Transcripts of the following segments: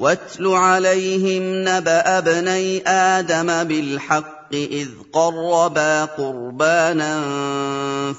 واتل عليهم نبأ ابني آدم بالحق إذ قربا قربانا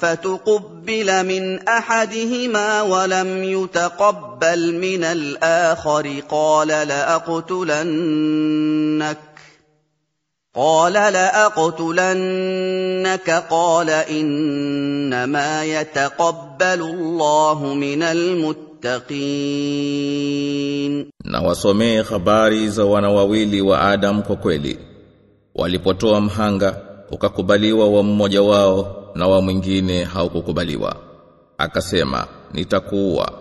فتقبل من أحدهما ولم يتقبل من الآخر. قال لأقتلنك قال لأقتلنك قال إنما يتقبل الله من المتقين. muttaqin na wasomee habari za wana wawili wa Adam kwa kweli. Walipotoa mhanga ukakubaliwa wa mmoja wao na wa mwingine haukukubaliwa. Akasema nitakuwa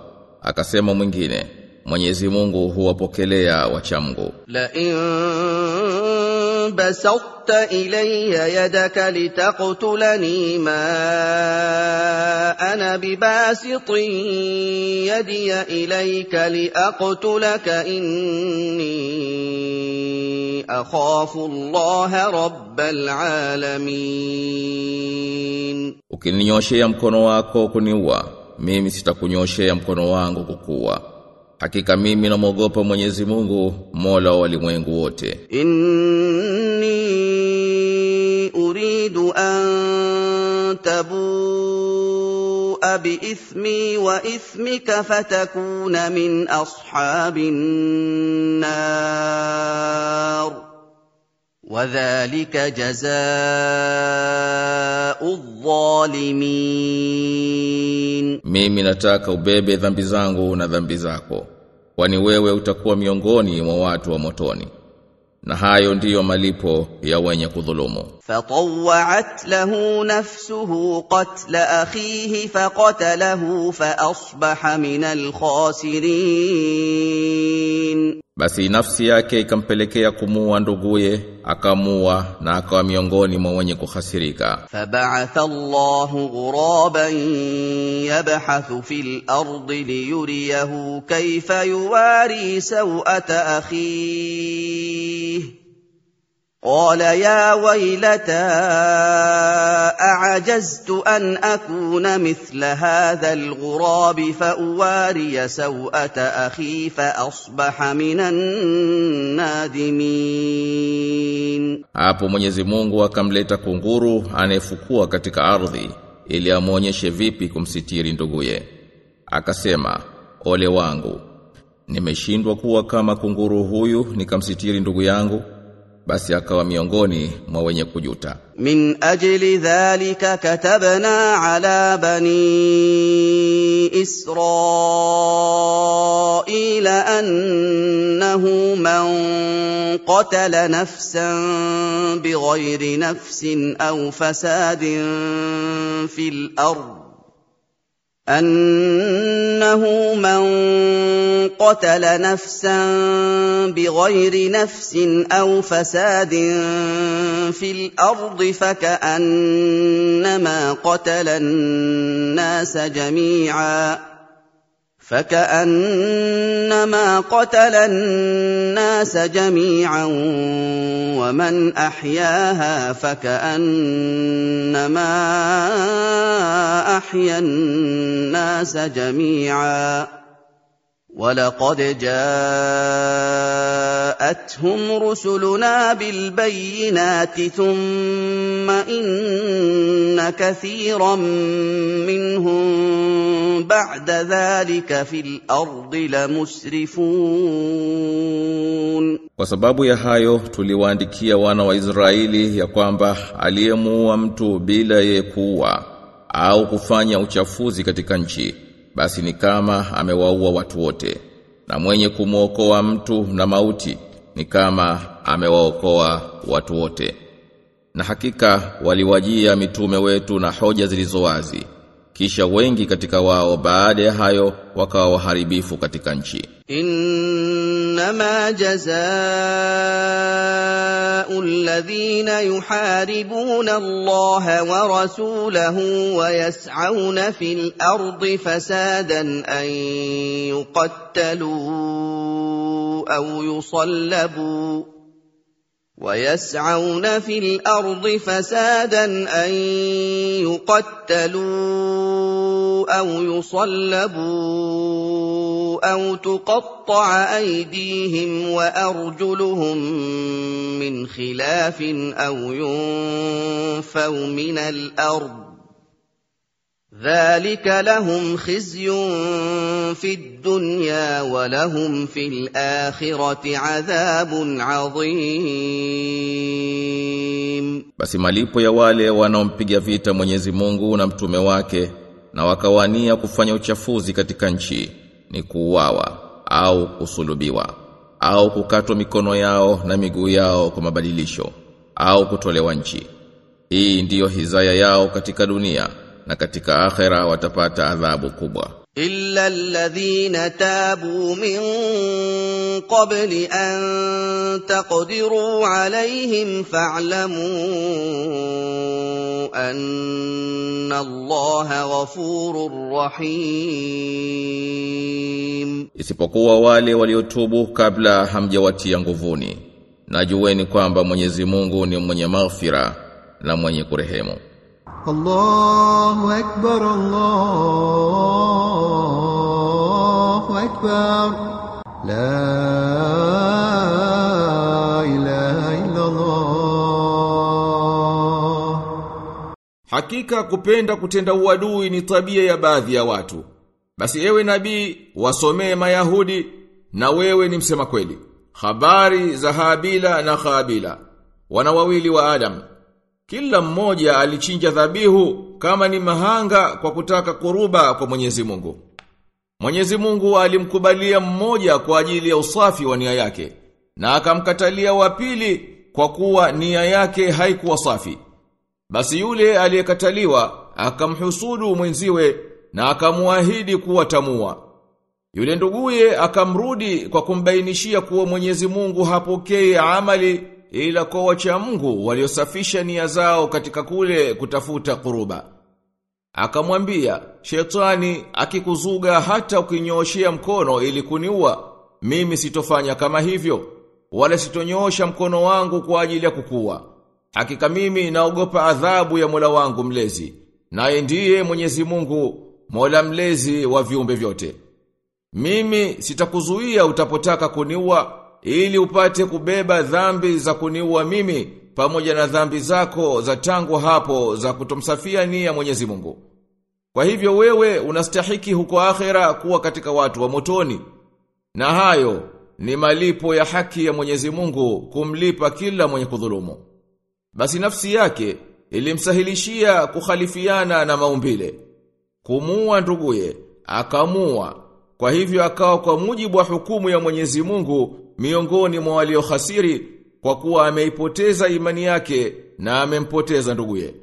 akasema mwingine Mwenyezi Mungu huwapokelea wachamgu. La in بسطت الي يدك لتقتلني ما انا بباسط يدي اليك لاقتلك اني اخاف الله رب العالمين Ukininyoshea mkono wako kuniua, mimi sitakunyoshea mkono wangu kukuua. Hakika mimi namwogopa Mwenyezi Mungu, Mola wa walimwengu wote. إني بإثمي وإثمك فتكون من أصحاب النار وذلك جزاء الظالمين Mimi nataka ubebe dhambi zangu na dhambi zako, kwani wewe utakuwa miongoni mwa watu wa motoni. Na hayo ndiyo malipo ya wenye kudhulumu. فطوعت له نفسه قتل اخيه فقتله فاصبح من الخاسرين Basi nafsi yake ikampelekea kumuua nduguye, akamua na akawa miongoni mwa wenye kuhasirika. فبعث الله غرابا يبحث في الارض ليريه كيف يواري سوءه اخيه قال يا ويلتى اعجزت ان اكون مثل هذا الغراب فاواري سوءه اخي فاصبح من النادمين Hapo Mwenyezi Mungu akamleta kunguru anayefukua katika ardhi ili amwonyeshe vipi kumsitiri nduguye. Akasema, ole wangu, nimeshindwa kuwa kama kunguru huyu nikamsitiri ndugu yangu. Basi akawa miongoni mwa wenye kujuta. من اجل ذلك كتبنا على بني اسرائيل انه من قتل نفسا بغير نفس او فساد في الارض أنه من قتل نفسا بغير نفس أو فساد في الأرض فكأنما قتل الناس جميعا. فكأنما قتل الناس جميعا ومن أحياها فكأنما أحيا الناس جميعا. ولقد جاء جاءتهم رسلنا بالبينات ثم إن كثيرا منهم بعد ذلك في الأرض لمسرفون Kwa sababu ya hayo tuliwaandikia wana wa Israeli ya kwamba aliyemuua mtu bila ye kuua au kufanya uchafuzi katika nchi basi ni kama amewaua watu wote na mwenye kumwokoa mtu na mauti ni kama amewaokoa watu wote. Na hakika waliwajia mitume wetu na hoja zilizowazi kisha wengi katika wao baada ya hayo wakawa waharibifu katika nchi إنما جزاء الذين يحاربون الله ورسوله ويسعون في الأرض فسادا أن يقتلوا أو يصلبوا ويسعون في الأرض فسادا أن يقتلوا أو يصلبوا أو تقطع أيديهم وأرجلهم من خلاف أو ينفوا من الأرض ذلك لهم خزي في الدنيا ولهم في الآخرة عذاب عظيم Basi malipo ya wale wanaompiga vita Mwenyezi Mungu na mtume wake na wakawania kufanya uchafuzi katika nchi ni kuuawa au kusulubiwa au kukatwa mikono yao na miguu yao kwa mabadilisho au kutolewa nchi. Hii ndiyo hizaya yao katika dunia na katika akhera watapata adhabu kubwa. Illa alladhina tabu min qabli an taqdiru alayhim fa'lamu anna Allaha ghafurur rahim. Isipokuwa wale waliotubu kabla hamjawatia nguvuni. Najueni kwamba Mwenyezi Mungu ni mwenye maghfira na mwenye kurehemu. الله أكبر الله أكبر لا إله إلا الله Hakika kupenda kutenda uadui ni tabia ya baadhi ya watu. Basi ewe nabii, wasomee Mayahudi na wewe ni msema kweli. Habari za Habila na Khabila, wana wawili wa Adam. kila mmoja alichinja dhabihu kama ni mahanga kwa kutaka kuruba kwa Mwenyezi Mungu. Mwenyezi Mungu alimkubalia mmoja kwa ajili ya usafi wa nia yake na akamkatalia wa pili kwa kuwa nia yake haikuwa safi. Basi yule aliyekataliwa akamhusudu mwenziwe na akamuahidi kuwa tamua. Yule nduguye akamrudi kwa kumbainishia kuwa Mwenyezi Mungu hapokei amali ila kwa wacha Mungu waliosafisha nia zao katika kule kutafuta kuruba. Akamwambia, shetani akikuzuga hata ukinyooshea mkono ili kuniua, mimi sitofanya kama hivyo, wala sitonyoosha mkono wangu kwa ajili ya kukua. Hakika mimi naogopa adhabu ya Mola wangu mlezi, naye ndiye Mwenyezi Mungu, Mola mlezi wa viumbe vyote. Mimi sitakuzuia utapotaka kuniua ili upate kubeba dhambi za kuniua mimi pamoja na dhambi zako za tangu hapo za kutomsafia nia Mwenyezi Mungu. Kwa hivyo wewe unastahiki huko akhera kuwa katika watu wa motoni. Na hayo ni malipo ya haki ya Mwenyezi Mungu kumlipa kila mwenye kudhulumu. Basi nafsi yake ilimsahilishia kukhalifiana na maumbile. Kumua nduguye, akamua. Kwa hivyo akawa kwa mujibu wa hukumu ya Mwenyezi Mungu miongoni mwa waliohasiri kwa kuwa ameipoteza imani yake na amempoteza nduguye.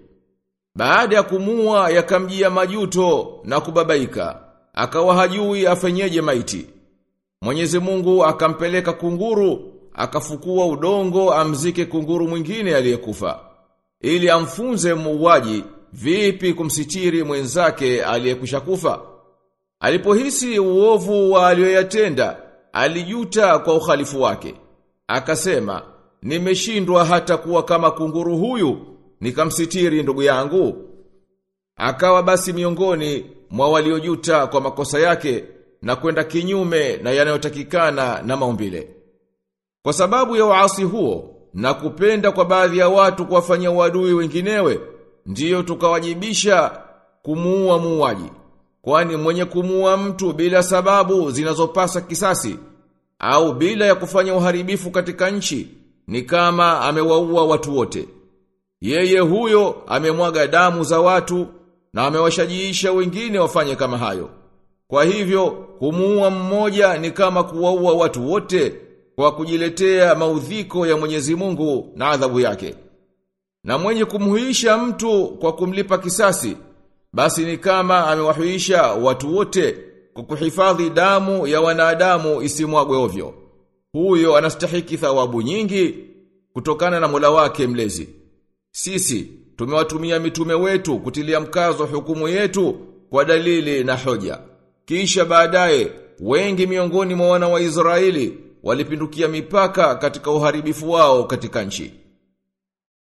Baada ya kumua yakamjia majuto na kubabaika, akawa hajui afenyeje maiti. Mwenyezi Mungu akampeleka kunguru, akafukua udongo amzike kunguru mwingine aliyekufa, ili amfunze muuaji vipi kumsitiri mwenzake aliyekwisha kufa. Alipohisi uovu wa aliyoyatenda, alijuta kwa uhalifu wake. Akasema, nimeshindwa hata kuwa kama kunguru huyu, nikamsitiri ndugu yangu. Akawa basi miongoni mwa waliojuta kwa makosa yake na kwenda kinyume na yanayotakikana na maumbile. Kwa sababu ya uasi huo na kupenda kwa baadhi ya watu kuwafanyia uadui wenginewe, ndiyo tukawajibisha kumuua muuaji. Kwani mwenye kumuua mtu bila sababu zinazopasa kisasi au bila ya kufanya uharibifu katika nchi ni kama amewaua watu wote. Yeye huyo amemwaga damu za watu na amewashajiisha wengine wafanye kama hayo. Kwa hivyo kumuua mmoja ni kama kuwaua watu wote kwa kujiletea maudhiko ya Mwenyezi Mungu na adhabu yake. Na mwenye kumhuisha mtu kwa kumlipa kisasi basi ni kama amewahuisha watu wote kwa kuhifadhi damu ya wanadamu isimwagwe ovyo. Huyo anastahiki thawabu nyingi kutokana na Mola wake mlezi. Sisi tumewatumia mitume wetu kutilia mkazo hukumu yetu kwa dalili na hoja. Kisha baadaye wengi miongoni mwa wana wa Israeli walipindukia mipaka katika uharibifu wao katika nchi.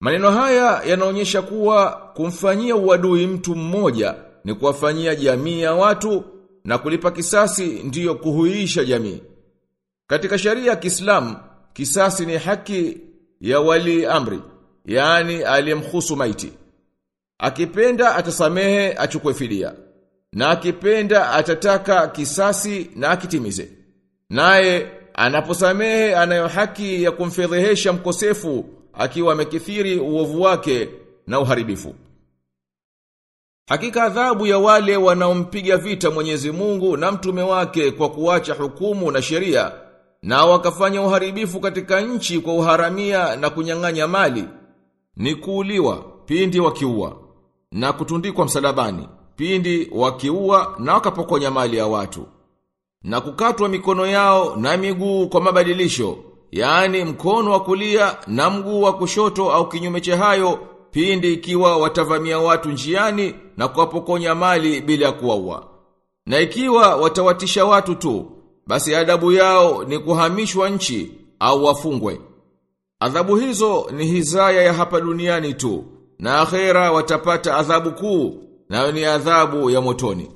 Maneno haya yanaonyesha kuwa kumfanyia uadui mtu mmoja ni kuwafanyia jamii ya watu na kulipa kisasi ndiyo kuhuisha jamii. Katika sharia ya Kiislamu, kisasi ni haki ya wali amri, yaani aliyemhusu maiti. Akipenda atasamehe achukue fidia. Na akipenda atataka kisasi na akitimize. Naye anaposamehe anayo haki ya kumfedhehesha mkosefu akiwa amekithiri uovu wake na uharibifu. Hakika adhabu ya wale wanaompiga vita Mwenyezi Mungu na mtume wake kwa kuacha hukumu na sheria na wakafanya uharibifu katika nchi kwa uharamia na kunyang'anya mali ni kuuliwa pindi wakiua na kutundikwa msalabani pindi wakiua na wakapokonya mali ya watu na kukatwa mikono yao na miguu kwa mabadilisho yaani mkono wa kulia na mguu wa kushoto au kinyume cha hayo pindi ikiwa watavamia watu njiani na kuwapokonya mali bila ya kuwaua. Na ikiwa watawatisha watu tu basi adabu yao ni kuhamishwa nchi au wafungwe. Adhabu hizo ni hizaya ya hapa duniani tu na akhera watapata adhabu kuu nayo ni adhabu ya motoni.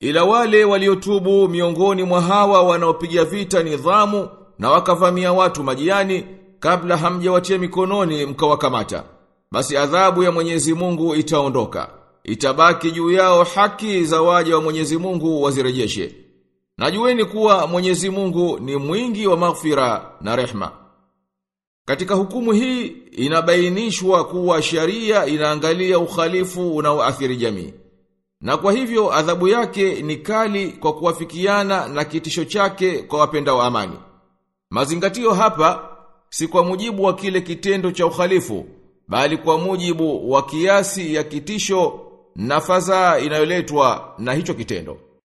Ila wale waliotubu miongoni mwa hawa wanaopiga vita nidhamu na wakavamia watu majiani kabla hamjawatia mikononi mkawakamata. Basi adhabu ya Mwenyezi Mungu itaondoka. Itabaki juu yao haki za waja wa Mwenyezi Mungu wazirejeshe. Najueni kuwa Mwenyezi Mungu ni mwingi wa maghfira na rehma. Katika hukumu hii inabainishwa kuwa sharia inaangalia ukhalifu unaoathiri jamii. Na kwa hivyo adhabu yake ni kali kwa kuwafikiana na kitisho chake kwa wapenda wa amani. Mazingatio hapa si kwa mujibu wa kile kitendo cha uhalifu bali kwa mujibu wa kiasi ya kitisho na fadhaa inayoletwa na hicho kitendo.